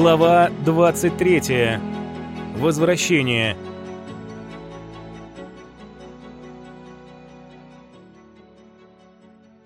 Глава 23. Возвращение.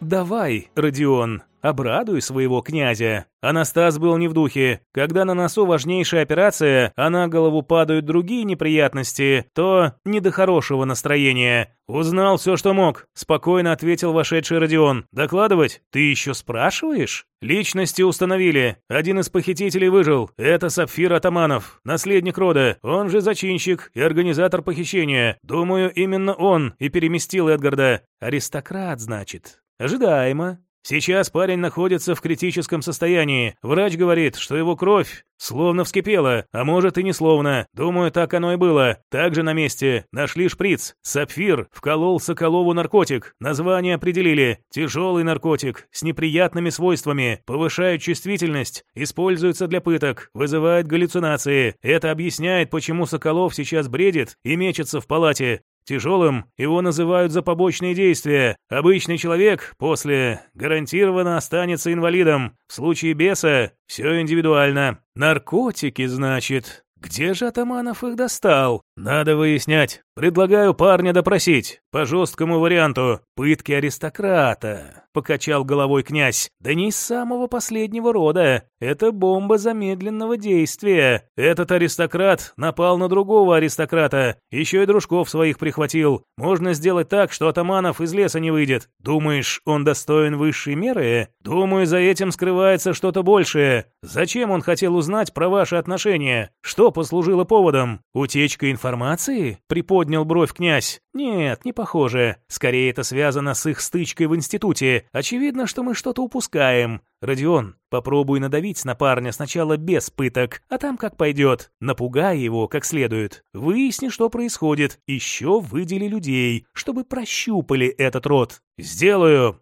«Давай, Родион, обрадуй своего князя». Анастас был не в духе. Когда на носу важнейшая операция, а на голову падают другие неприятности, то не до хорошего настроения. «Узнал все, что мог», — спокойно ответил вошедший Родион. «Докладывать? Ты еще спрашиваешь?» «Личности установили. Один из похитителей выжил. Это Сапфир Атаманов, наследник рода. Он же зачинщик и организатор похищения. Думаю, именно он и переместил Эдгарда. Аристократ, значит. Ожидаемо. Сейчас парень находится в критическом состоянии. Врач говорит, что его кровь словно вскипела, а может и не словно. Думаю, так оно и было. Также на месте нашли шприц. Сапфир вколол Соколову наркотик. Название определили. Тяжелый наркотик с неприятными свойствами. Повышает чувствительность. Используется для пыток. Вызывает галлюцинации. Это объясняет, почему Соколов сейчас бредит и мечется в палате. Тяжелым его называют за побочные действия. Обычный человек после гарантированно останется инвалидом. В случае беса все индивидуально. Наркотики, значит. Где же Атаманов их достал? Надо выяснять. Предлагаю парня допросить. По жесткому варианту. Пытки аристократа. Покачал головой князь. Да не из самого последнего рода. Это бомба замедленного действия. Этот аристократ напал на другого аристократа. Еще и дружков своих прихватил. Можно сделать так, что Атаманов из леса не выйдет. Думаешь, он достоин высшей меры? Думаю, за этим скрывается что-то большее. Зачем он хотел узнать про ваши отношения? Что послужило поводом? Утечка информации? Приподнял бровь князь. Нет, не похоже. Скорее это связано с их стычкой в институте. Очевидно, что мы что-то упускаем. Родион, попробуй надавить на парня сначала без пыток, а там как пойдет. Напугай его как следует. Выясни, что происходит. Еще выдели людей, чтобы прощупали этот род. Сделаю.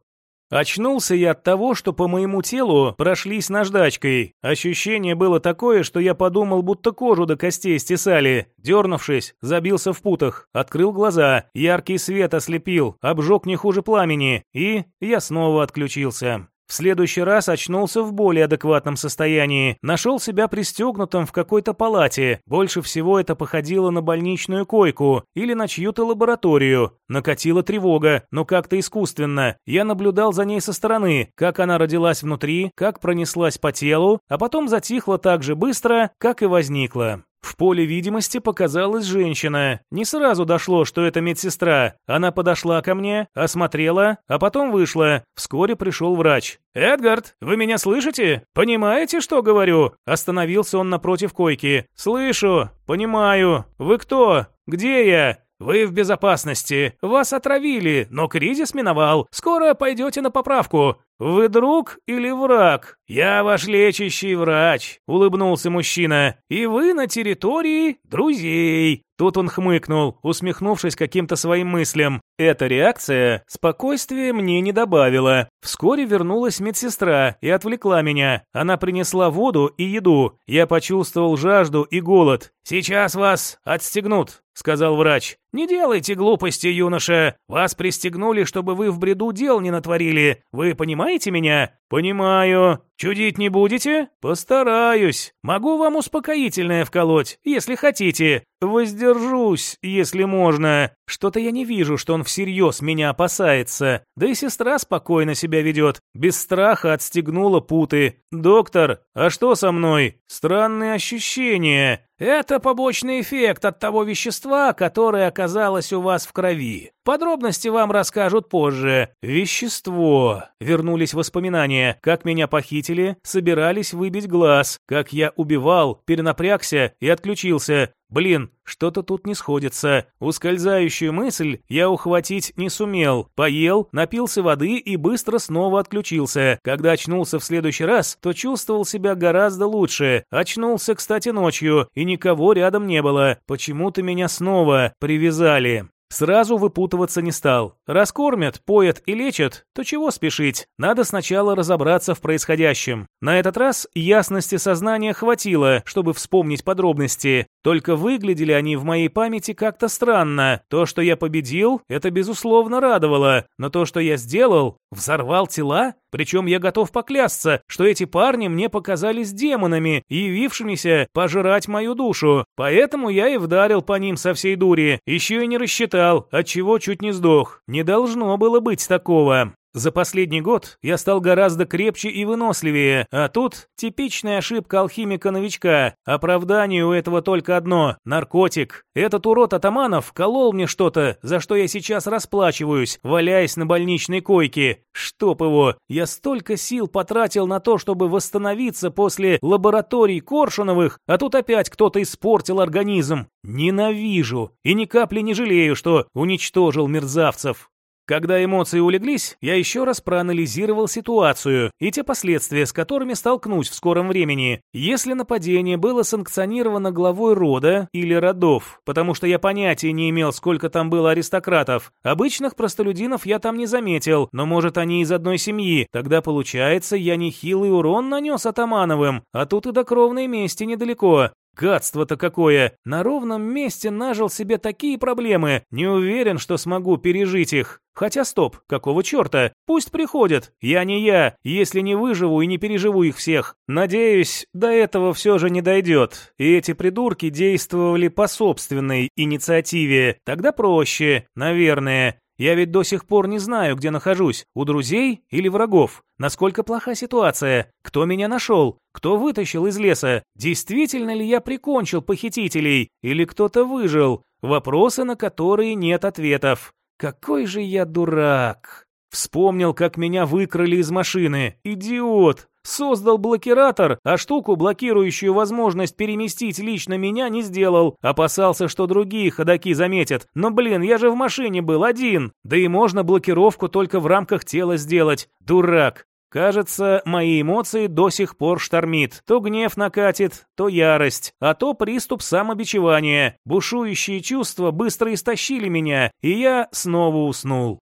Очнулся я от того, что по моему телу прошлись наждачкой. Ощущение было такое, что я подумал, будто кожу до костей стесали. Дернувшись, забился в путах, открыл глаза, яркий свет ослепил, обжег не хуже пламени, и я снова отключился. В следующий раз очнулся в более адекватном состоянии. Нашел себя пристегнутым в какой-то палате. Больше всего это походило на больничную койку или на чью-то лабораторию. Накатила тревога, но как-то искусственно. Я наблюдал за ней со стороны, как она родилась внутри, как пронеслась по телу, а потом затихла так же быстро, как и возникла. В поле видимости показалась женщина. Не сразу дошло, что это медсестра. Она подошла ко мне, осмотрела, а потом вышла. Вскоре пришел врач. «Эдгард, вы меня слышите? Понимаете, что говорю?» Остановился он напротив койки. «Слышу, понимаю. Вы кто? Где я?» «Вы в безопасности. Вас отравили, но кризис миновал. Скоро пойдете на поправку. Вы друг или враг? Я ваш лечащий врач», — улыбнулся мужчина. «И вы на территории друзей». Тут он хмыкнул, усмехнувшись каким-то своим мыслям. Эта реакция спокойствия мне не добавила. Вскоре вернулась медсестра и отвлекла меня. Она принесла воду и еду. Я почувствовал жажду и голод. «Сейчас вас отстегнут», — сказал врач. «Не делайте глупости, юноша. Вас пристегнули, чтобы вы в бреду дел не натворили. Вы понимаете меня?» «Понимаю. Чудить не будете?» «Постараюсь. Могу вам успокоительное вколоть, если хотите. Воздержусь, если можно. Что-то я не вижу, что он всерьез меня опасается. Да и сестра спокойно себя ведет. Без страха отстегнула путы. Доктор, а что со мной? Странные ощущения. Это побочный эффект от того вещества, которое оказалось у вас в крови. Подробности вам расскажут позже. Вещество. Вернулись воспоминания, как меня похитили, собирались выбить глаз, как я убивал, перенапрягся и отключился. Блин, что-то тут не сходится. Ускользающую мысль я ухватить не сумел. Поел, напился воды и быстро снова отключился. Когда очнулся в следующий раз, то чувствовал себя гораздо лучше. Очнулся, кстати, ночью, и никого рядом не было. Почему-то меня снова привязали. Сразу выпутываться не стал. Раскормят, поят и лечат, то чего спешить? Надо сначала разобраться в происходящем. На этот раз ясности сознания хватило, чтобы вспомнить подробности. Только выглядели они в моей памяти как-то странно. То, что я победил, это безусловно радовало. Но то, что я сделал, взорвал тела? Причем я готов поклясться, что эти парни мне показались демонами, явившимися пожирать мою душу. Поэтому я и вдарил по ним со всей дури. Еще и не рассчитал, отчего чуть не сдох. Не должно было быть такого. За последний год я стал гораздо крепче и выносливее, а тут типичная ошибка алхимика-новичка. Оправдание у этого только одно – наркотик. Этот урод Атаманов колол мне что-то, за что я сейчас расплачиваюсь, валяясь на больничной койке. Чтоб его, я столько сил потратил на то, чтобы восстановиться после лабораторий Коршуновых, а тут опять кто-то испортил организм. Ненавижу и ни капли не жалею, что уничтожил мерзавцев. Когда эмоции улеглись, я еще раз проанализировал ситуацию и те последствия, с которыми столкнусь в скором времени, если нападение было санкционировано главой рода или родов, потому что я понятия не имел, сколько там было аристократов. Обычных простолюдинов я там не заметил, но может они из одной семьи, тогда получается я нехилый урон нанес Атамановым, а тут и до кровной мести недалеко. Гадство-то какое! На ровном месте нажил себе такие проблемы, не уверен, что смогу пережить их. Хотя стоп, какого черта? Пусть приходят. Я не я, если не выживу и не переживу их всех. Надеюсь, до этого все же не дойдет. И эти придурки действовали по собственной инициативе. Тогда проще, наверное. Я ведь до сих пор не знаю, где нахожусь, у друзей или врагов. Насколько плоха ситуация? Кто меня нашел? Кто вытащил из леса? Действительно ли я прикончил похитителей? Или кто-то выжил? Вопросы, на которые нет ответов. Какой же я дурак! Вспомнил, как меня выкрали из машины. Идиот! Создал блокиратор, а штуку, блокирующую возможность переместить лично меня, не сделал. Опасался, что другие ходаки заметят. Но, блин, я же в машине был один. Да и можно блокировку только в рамках тела сделать. Дурак. Кажется, мои эмоции до сих пор штормит. То гнев накатит, то ярость, а то приступ самобичевания. Бушующие чувства быстро истощили меня, и я снова уснул.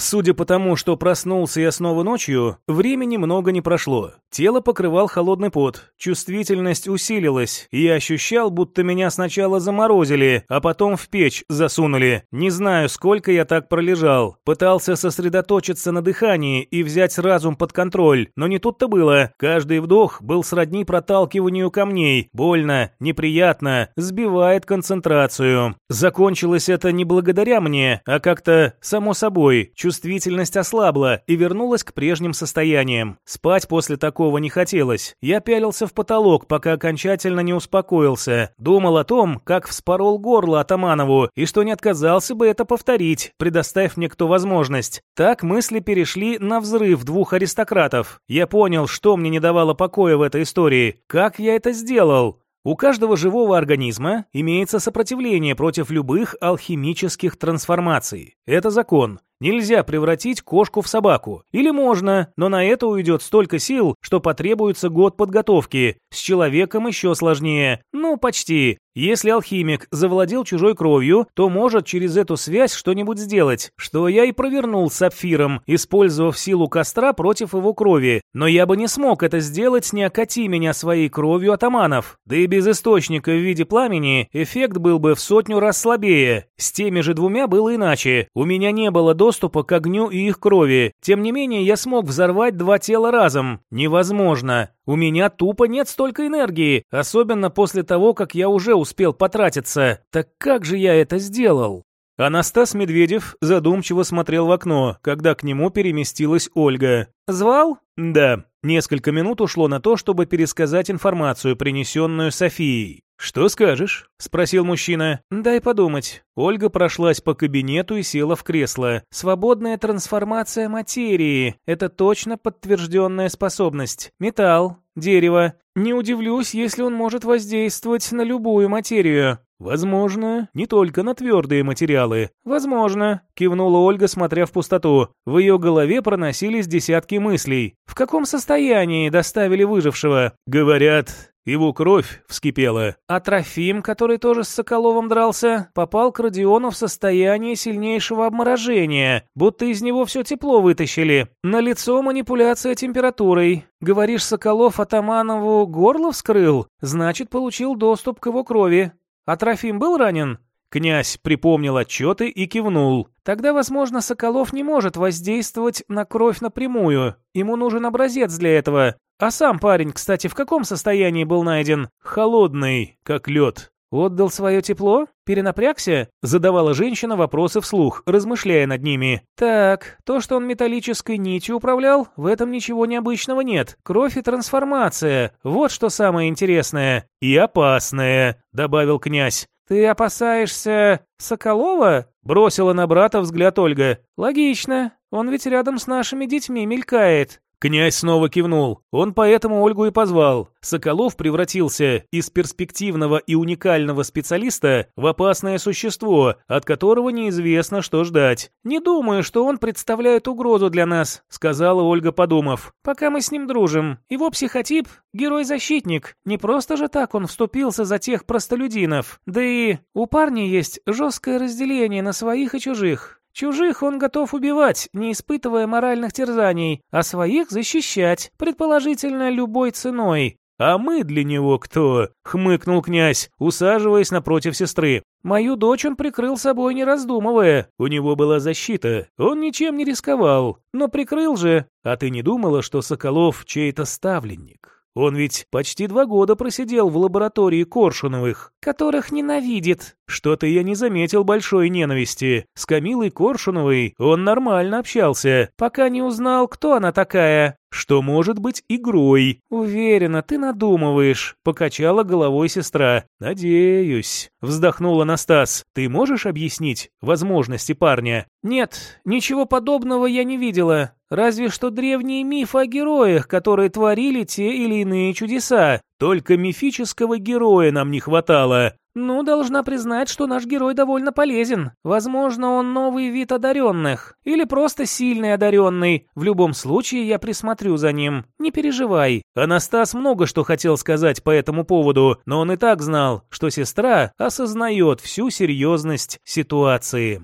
Судя по тому, что проснулся я снова ночью, времени много не прошло. Тело покрывал холодный пот, чувствительность усилилась, и я ощущал, будто меня сначала заморозили, а потом в печь засунули. Не знаю, сколько я так пролежал. Пытался сосредоточиться на дыхании и взять разум под контроль, но не тут-то было. Каждый вдох был сродни проталкиванию камней. Больно, неприятно, сбивает концентрацию. Закончилось это не благодаря мне, а как-то само собой. Чувствительность ослабла и вернулась к прежним состояниям. Спать после такого не хотелось. Я пялился в потолок, пока окончательно не успокоился. Думал о том, как вспорол горло Атаманову, и что не отказался бы это повторить, предоставив мне кто возможность. Так мысли перешли на взрыв двух аристократов. Я понял, что мне не давало покоя в этой истории. Как я это сделал? У каждого живого организма имеется сопротивление против любых алхимических трансформаций. Это закон. Нельзя превратить кошку в собаку. Или можно, но на это уйдет столько сил, что потребуется год подготовки. С человеком еще сложнее. Ну, почти. Если алхимик завладел чужой кровью, то может через эту связь что-нибудь сделать, что я и провернул с сапфиром, использовав силу костра против его крови. Но я бы не смог это сделать, не окати меня своей кровью атаманов. Да и без источника в виде пламени эффект был бы в сотню раз слабее. С теми же двумя было иначе. У меня не было доступа к огню и их крови. Тем не менее, я смог взорвать два тела разом. Невозможно. У меня тупо нет столько энергии, особенно после того, как я уже успел потратиться. Так как же я это сделал? Анастас Медведев задумчиво смотрел в окно, когда к нему переместилась Ольга. «Звал?» «Да». Несколько минут ушло на то, чтобы пересказать информацию, принесенную Софией. «Что скажешь?» – спросил мужчина. «Дай подумать». Ольга прошлась по кабинету и села в кресло. «Свободная трансформация материи – это точно подтвержденная способность. Металл, дерево. Не удивлюсь, если он может воздействовать на любую материю. «Возможно, не только на твердые материалы». «Возможно», — кивнула Ольга, смотря в пустоту. В ее голове проносились десятки мыслей. «В каком состоянии доставили выжившего?» «Говорят, его кровь вскипела. А Трофим, который тоже с Соколовым дрался, попал к Родиону в состояние сильнейшего обморожения, будто из него все тепло вытащили. На лицо манипуляция температурой. Говоришь, Соколов Атаманову горло вскрыл? Значит, получил доступ к его крови. А Трофим был ранен? Князь припомнил отчеты и кивнул. Тогда, возможно, Соколов не может воздействовать на кровь напрямую. Ему нужен образец для этого. А сам парень, кстати, в каком состоянии был найден? Холодный, как лед. «Отдал свое тепло? Перенапрягся?» — задавала женщина вопросы вслух, размышляя над ними. «Так, то, что он металлической нитью управлял, в этом ничего необычного нет. Кровь и трансформация. Вот что самое интересное. И опасное», — добавил князь. «Ты опасаешься Соколова?» — бросила на брата взгляд Ольга. «Логично. Он ведь рядом с нашими детьми мелькает. Князь снова кивнул. Он поэтому Ольгу и позвал. Соколов превратился из перспективного и уникального специалиста в опасное существо, от которого неизвестно, что ждать. «Не думаю, что он представляет угрозу для нас», — сказала Ольга, подумав. «Пока мы с ним дружим. Его психотип — герой-защитник. Не просто же так он вступился за тех простолюдинов. Да и у парня есть жесткое разделение на своих и чужих. Чужих он готов убивать, не испытывая моральных терзаний, а своих защищать, предположительно, любой ценой. «А мы для него кто?» — хмыкнул князь, усаживаясь напротив сестры. «Мою дочь он прикрыл собой, не раздумывая. У него была защита, он ничем не рисковал, но прикрыл же. А ты не думала, что Соколов чей-то ставленник?» Он ведь почти два года просидел в лаборатории Коршуновых, которых ненавидит. Что-то я не заметил большой ненависти. С Камилой Коршуновой он нормально общался, пока не узнал, кто она такая. Что может быть игрой? Уверена, ты надумываешь, покачала головой сестра. Надеюсь, вздохнул Анастас. Ты можешь объяснить возможности парня? Нет, ничего подобного я не видела. Разве что древние мифы о героях, которые творили те или иные чудеса. Только мифического героя нам не хватало. Ну, должна признать, что наш герой довольно полезен. Возможно, он новый вид одаренных. Или просто сильный одаренный. В любом случае, я присмотрю за ним. Не переживай. Анастас много что хотел сказать по этому поводу, но он и так знал, что сестра осознает всю серьезность ситуации.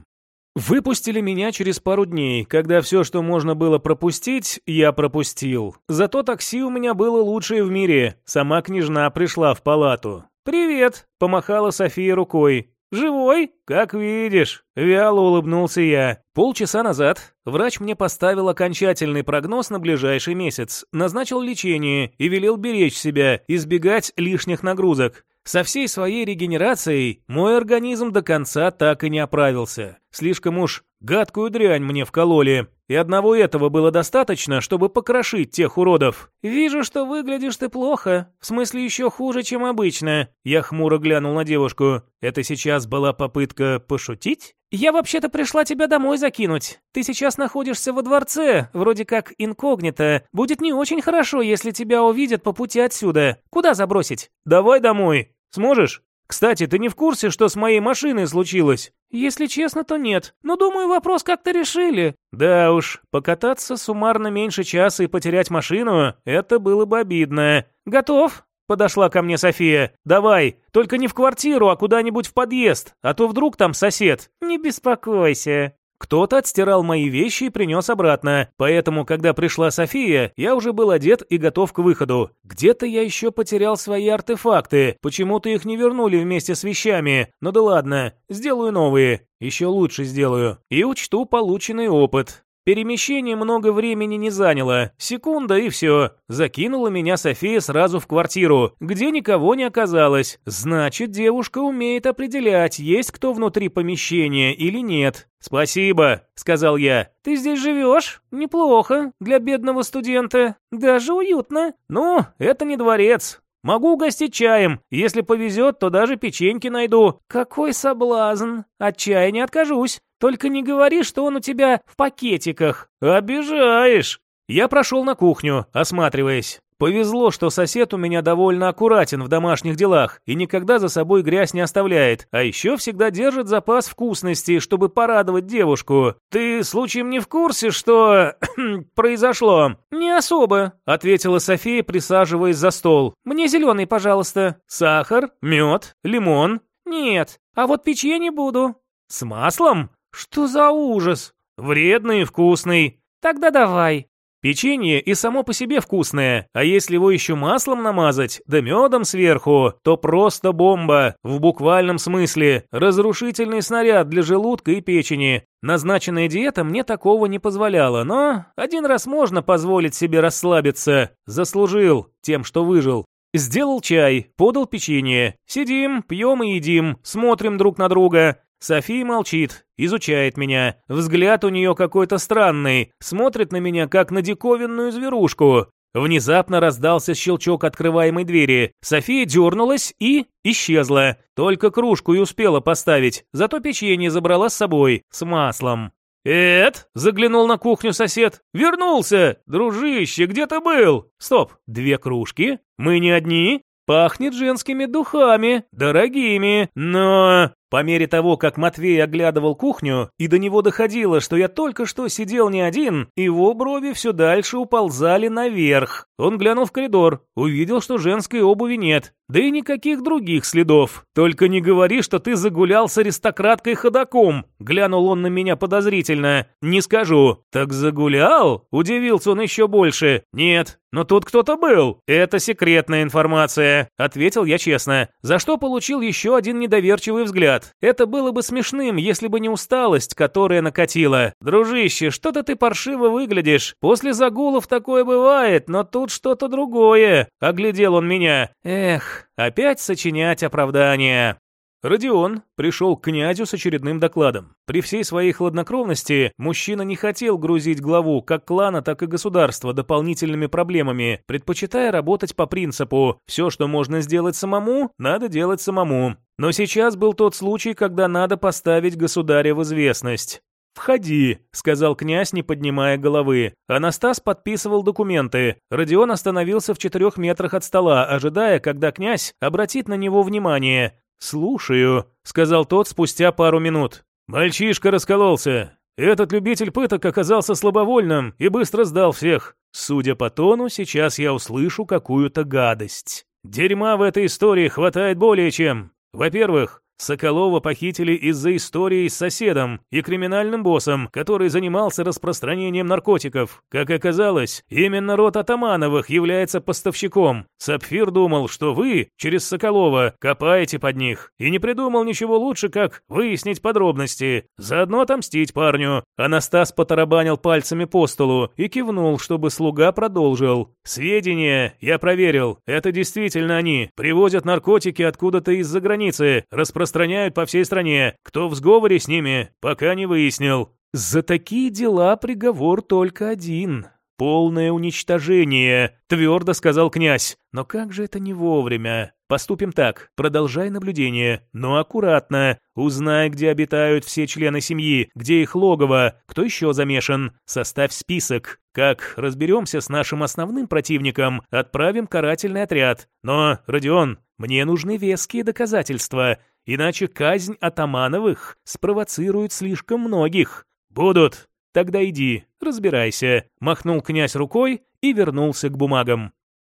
Выпустили меня через пару дней, когда все, что можно было пропустить, я пропустил. Зато такси у меня было лучшее в мире. Сама княжна пришла в палату. «Привет!» — помахала София рукой. «Живой? Как видишь!» — вяло улыбнулся я. Полчаса назад врач мне поставил окончательный прогноз на ближайший месяц, назначил лечение и велел беречь себя, избегать лишних нагрузок. Со всей своей регенерацией мой организм до конца так и не оправился. Слишком уж гадкую дрянь мне вкололи. И одного этого было достаточно, чтобы покрошить тех уродов. «Вижу, что выглядишь ты плохо. В смысле, еще хуже, чем обычно». Я хмуро глянул на девушку. «Это сейчас была попытка пошутить?» «Я вообще-то пришла тебя домой закинуть. Ты сейчас находишься во дворце, вроде как инкогнито. Будет не очень хорошо, если тебя увидят по пути отсюда. Куда забросить?» «Давай домой. Сможешь? Кстати, ты не в курсе, что с моей машиной случилось?» «Если честно, то нет. Но думаю, вопрос как-то решили». «Да уж, покататься суммарно меньше часа и потерять машину — это было бы обидно». «Готов?» — подошла ко мне София. «Давай, только не в квартиру, а куда-нибудь в подъезд, а то вдруг там сосед». «Не беспокойся». Кто-то отстирал мои вещи и принес обратно, поэтому, когда пришла София, я уже был одет и готов к выходу. Где-то я еще потерял свои артефакты, почему-то их не вернули вместе с вещами. Ну да ладно, сделаю новые, еще лучше сделаю. И учту полученный опыт. Перемещение много времени не заняло. Секунда и все. Закинула меня София сразу в квартиру, где никого не оказалось. Значит, девушка умеет определять, есть кто внутри помещения или нет. «Спасибо», — сказал я. «Ты здесь живешь? Неплохо. Для бедного студента. Даже уютно». «Ну, это не дворец. Могу угостить чаем. Если повезет, то даже печеньки найду». «Какой соблазн. От чая не откажусь. Только не говори, что он у тебя в пакетиках». «Обижаешь». Я прошел на кухню, осматриваясь. Повезло, что сосед у меня довольно аккуратен в домашних делах и никогда за собой грязь не оставляет, а еще всегда держит запас вкусностей, чтобы порадовать девушку. Ты случаем не в курсе, что произошло? Не особо, ответила София, присаживаясь за стол. Мне зеленый, пожалуйста. Сахар, мед, лимон. Нет, а вот печенье буду. С маслом? Что за ужас? Вредный и вкусный. Тогда давай. Печенье и само по себе вкусное, а если его еще маслом намазать, да медом сверху, то просто бомба, в буквальном смысле, разрушительный снаряд для желудка и печени. Назначенная диета мне такого не позволяла, но один раз можно позволить себе расслабиться. Заслужил тем, что выжил. Сделал чай, подал печенье. Сидим, пьем и едим, смотрим друг на друга. София молчит, изучает меня. Взгляд у нее какой-то странный, смотрит на меня, как на диковинную зверушку. Внезапно раздался щелчок открываемой двери. София дернулась и исчезла. Только кружку и успела поставить, зато печенье забрала с собой, с маслом. «Эд!» — заглянул на кухню сосед. «Вернулся! Дружище, где ты был?» «Стоп! Две кружки? Мы не одни?» «Пахнет женскими духами, дорогими, но...» По мере того, как Матвей оглядывал кухню, и до него доходило, что я только что сидел не один, его брови все дальше уползали наверх. Он глянул в коридор, увидел, что женской обуви нет, да и никаких других следов. «Только не говори, что ты загулял с аристократкой ходаком», — глянул он на меня подозрительно. «Не скажу». «Так загулял?» — удивился он еще больше. «Нет, но тут кто-то был. Это секретная информация», — ответил я честно, за что получил еще один недоверчивый взгляд. Это было бы смешным, если бы не усталость, которая накатила. Дружище, что-то ты паршиво выглядишь. После загулов такое бывает, но тут что-то другое. Оглядел он меня. Эх, опять сочинять оправдания. Родион пришел к князю с очередным докладом. При всей своей хладнокровности мужчина не хотел грузить главу как клана, так и государства дополнительными проблемами, предпочитая работать по принципу «все, что можно сделать самому, надо делать самому». Но сейчас был тот случай, когда надо поставить государя в известность. «Входи», — сказал князь, не поднимая головы. Анастас подписывал документы. Родион остановился в четырех метрах от стола, ожидая, когда князь обратит на него внимание. «Слушаю», — сказал тот спустя пару минут. «Мальчишка раскололся. Этот любитель пыток оказался слабовольным и быстро сдал всех. Судя по тону, сейчас я услышу какую-то гадость. Дерьма в этой истории хватает более чем. Во-первых, Соколова похитили из-за истории с соседом и криминальным боссом, который занимался распространением наркотиков. Как оказалось, именно род Атамановых является поставщиком. Сапфир думал, что вы, через Соколова, копаете под них, и не придумал ничего лучше, как выяснить подробности, заодно отомстить парню. Анастас потарабанил пальцами по столу и кивнул, чтобы слуга продолжил. «Сведения я проверил. Это действительно они. Привозят наркотики откуда-то из-за границы, распространяют распространяют по всей стране. Кто в сговоре с ними, пока не выяснил. За такие дела приговор только один. Полное уничтожение, твердо сказал князь. Но как же это не вовремя? Поступим так, продолжай наблюдение, но аккуратно. Узнай, где обитают все члены семьи, где их логово, кто еще замешан. Составь список. Как разберемся с нашим основным противником, отправим карательный отряд. Но, Родион, мне нужны веские доказательства. Иначе казнь Атамановых спровоцирует слишком многих. Будут. Тогда иди, разбирайся. Махнул князь рукой и вернулся к бумагам.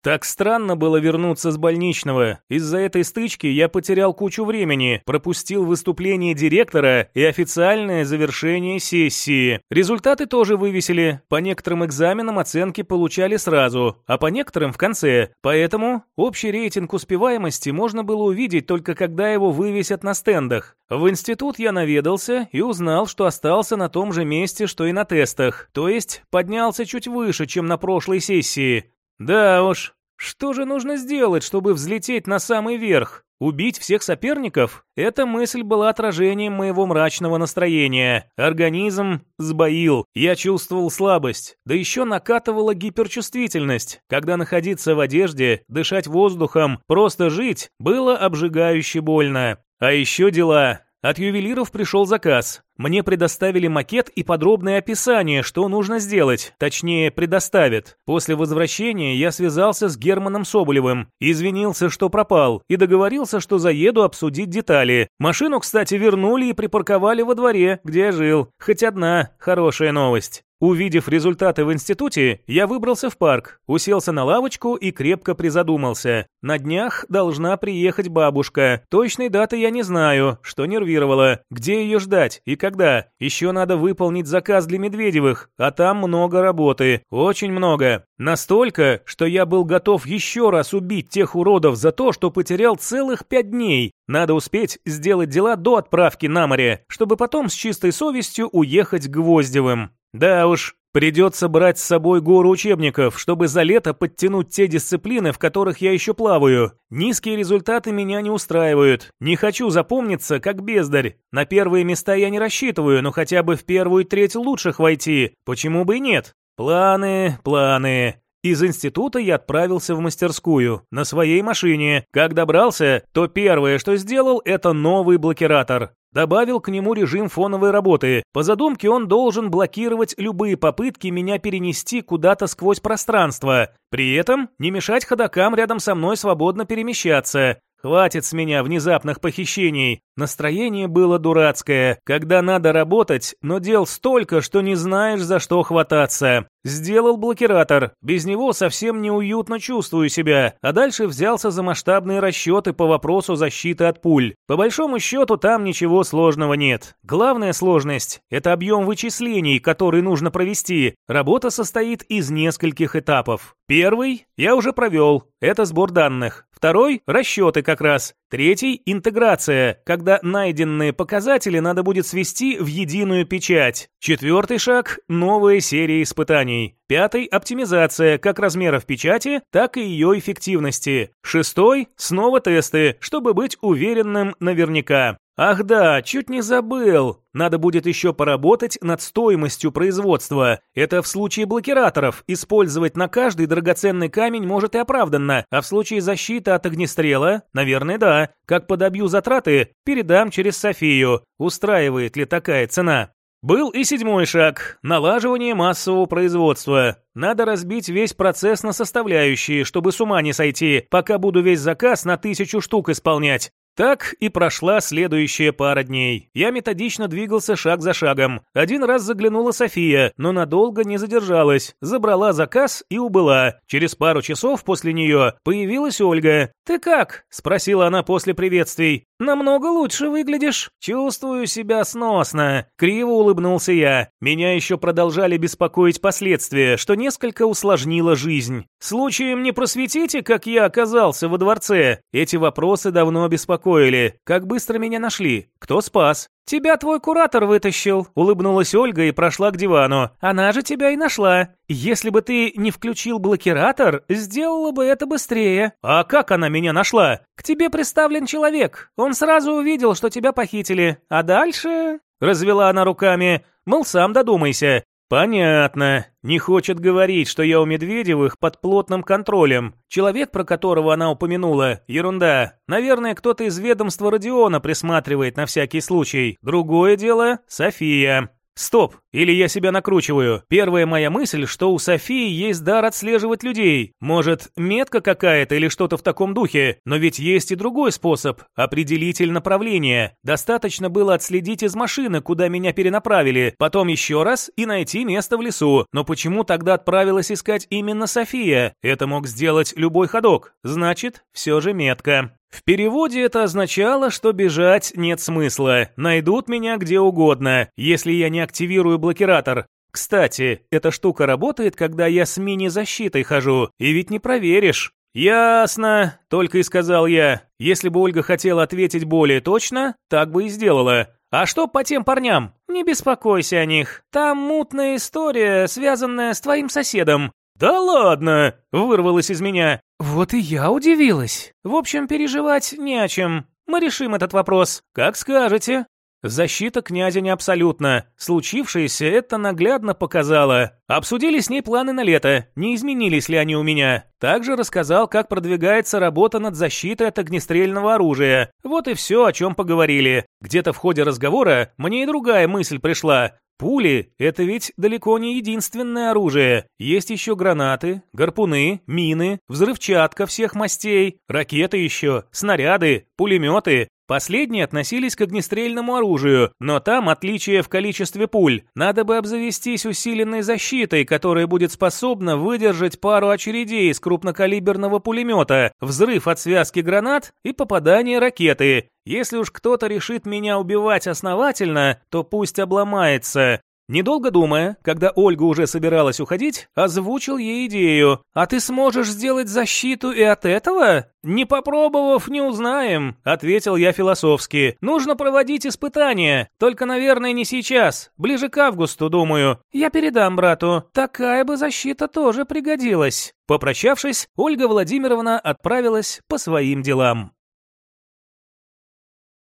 Так странно было вернуться с больничного. Из-за этой стычки я потерял кучу времени, пропустил выступление директора и официальное завершение сессии. Результаты тоже вывесили. По некоторым экзаменам оценки получали сразу, а по некоторым в конце. Поэтому общий рейтинг успеваемости можно было увидеть только когда его вывесят на стендах. В институт я наведался и узнал, что остался на том же месте, что и на тестах, то есть поднялся чуть выше, чем на прошлой сессии. Да уж, что же нужно сделать, чтобы взлететь на самый верх? Убить всех соперников? Эта мысль была отражением моего мрачного настроения. Организм сбоил, я чувствовал слабость, да еще накатывала гиперчувствительность. Когда находиться в одежде, дышать воздухом, просто жить, было обжигающе больно. А еще дела. От ювелиров пришел заказ. Мне предоставили макет и подробное описание, что нужно сделать, точнее, предоставят. После возвращения я связался с Германом Соболевым, извинился, что пропал, и договорился, что заеду обсудить детали. Машину, кстати, вернули и припарковали во дворе, где я жил. Хоть одна хорошая новость. Увидев результаты в институте, я выбрался в парк, уселся на лавочку и крепко призадумался. На днях должна приехать бабушка. Точной даты я не знаю, что нервировало. Где ее ждать и когда? Еще надо выполнить заказ для Медведевых, а там много работы. Очень много. Настолько, что я был готов еще раз убить тех уродов за то, что потерял целых пять дней. Надо успеть сделать дела до отправки на море, чтобы потом с чистой совестью уехать к Гвоздевым. Да уж, придется брать с собой гору учебников, чтобы за лето подтянуть те дисциплины, в которых я еще плаваю. Низкие результаты меня не устраивают. Не хочу запомниться, как бездарь. На первые места я не рассчитываю, но хотя бы в первую треть лучших войти. Почему бы и нет? Планы, планы. Из института я отправился в мастерскую на своей машине. Как добрался, то первое, что сделал, это новый блокиратор. Добавил к нему режим фоновой работы. По задумке он должен блокировать любые попытки меня перенести куда-то сквозь пространство. При этом не мешать ходокам рядом со мной свободно перемещаться. Хватит с меня внезапных похищений. Настроение было дурацкое, когда надо работать, но дел столько, что не знаешь, за что хвататься. Сделал блокиратор. Без него совсем неуютно чувствую себя. А дальше взялся за масштабные расчеты по вопросу защиты от пуль. По большому счету там ничего сложного нет. Главная сложность – это объем вычислений, который нужно провести. Работа состоит из нескольких этапов. Первый я уже провел. Это сбор данных. Второй – расчеты как раз. Третий – интеграция, когда найденные показатели надо будет свести в единую печать. Четвертый шаг – новая серия испытаний. Пятый – оптимизация как размеров печати, так и ее эффективности. Шестой – снова тесты, чтобы быть уверенным наверняка. Ах да, чуть не забыл. Надо будет еще поработать над стоимостью производства. Это в случае блокираторов. Использовать на каждый драгоценный камень может и оправданно, а в случае защиты от огнестрела, наверное, да. Как подобью затраты, передам через Софию. Устраивает ли такая цена? Был и седьмой шаг – налаживание массового производства. Надо разбить весь процесс на составляющие, чтобы с ума не сойти, пока буду весь заказ на тысячу штук исполнять. Так и прошла следующая пара дней. Я методично двигался шаг за шагом. Один раз заглянула София, но надолго не задержалась. Забрала заказ и убыла. Через пару часов после нее появилась Ольга. «Ты как?» – спросила она после приветствий. «Намного лучше выглядишь. Чувствую себя сносно». Криво улыбнулся я. Меня еще продолжали беспокоить последствия, что несколько усложнило жизнь. «Случаем не просветите, как я оказался во дворце?» Эти вопросы давно беспокоили. Как быстро меня нашли? Кто спас? «Тебя твой куратор вытащил», — улыбнулась Ольга и прошла к дивану. «Она же тебя и нашла. Если бы ты не включил блокиратор, сделала бы это быстрее». «А как она меня нашла?» «К тебе приставлен человек. Он сразу увидел, что тебя похитили. А дальше...» Развела она руками. «Мол, сам додумайся. «Понятно. Не хочет говорить, что я у Медведевых под плотным контролем. Человек, про которого она упомянула, ерунда. Наверное, кто-то из ведомства Родиона присматривает на всякий случай. Другое дело — София. Стоп, или я себя накручиваю. Первая моя мысль, что у Софии есть дар отслеживать людей. Может, метка какая-то или что-то в таком духе. Но ведь есть и другой способ – определитель направления. Достаточно было отследить из машины, куда меня перенаправили, потом еще раз и найти место в лесу. Но почему тогда отправилась искать именно София? Это мог сделать любой ходок. Значит, все же метка. В переводе это означало, что бежать нет смысла. Найдут меня где угодно, если я не активирую блокиратор. Кстати, эта штука работает, когда я с мини-защитой хожу, и ведь не проверишь. «Ясно», — только и сказал я. Если бы Ольга хотела ответить более точно, так бы и сделала. «А что по тем парням?» «Не беспокойся о них. Там мутная история, связанная с твоим соседом. «Да ладно!» – вырвалось из меня. «Вот и я удивилась. В общем, переживать не о чем. Мы решим этот вопрос. Как скажете». Защита князя не абсолютна. Случившееся это наглядно показало. Обсудили с ней планы на лето, не изменились ли они у меня. Также рассказал, как продвигается работа над защитой от огнестрельного оружия. Вот и все, о чем поговорили. Где-то в ходе разговора мне и другая мысль пришла. Пули – это ведь далеко не единственное оружие. Есть еще гранаты, гарпуны, мины, взрывчатка всех мастей, ракеты еще, снаряды, пулеметы. Последние относились к огнестрельному оружию, но там отличие в количестве пуль. Надо бы обзавестись усиленной защитой, которая будет способна выдержать пару очередей из крупнокалиберного пулемета, взрыв от связки гранат и попадание ракеты. Если уж кто-то решит меня убивать основательно, то пусть обломается. Недолго думая, когда Ольга уже собиралась уходить, озвучил ей идею. «А ты сможешь сделать защиту и от этого?» «Не попробовав, не узнаем», — ответил я философски. «Нужно проводить испытания. Только, наверное, не сейчас. Ближе к августу, думаю. Я передам брату. Такая бы защита тоже пригодилась». Попрощавшись, Ольга Владимировна отправилась по своим делам.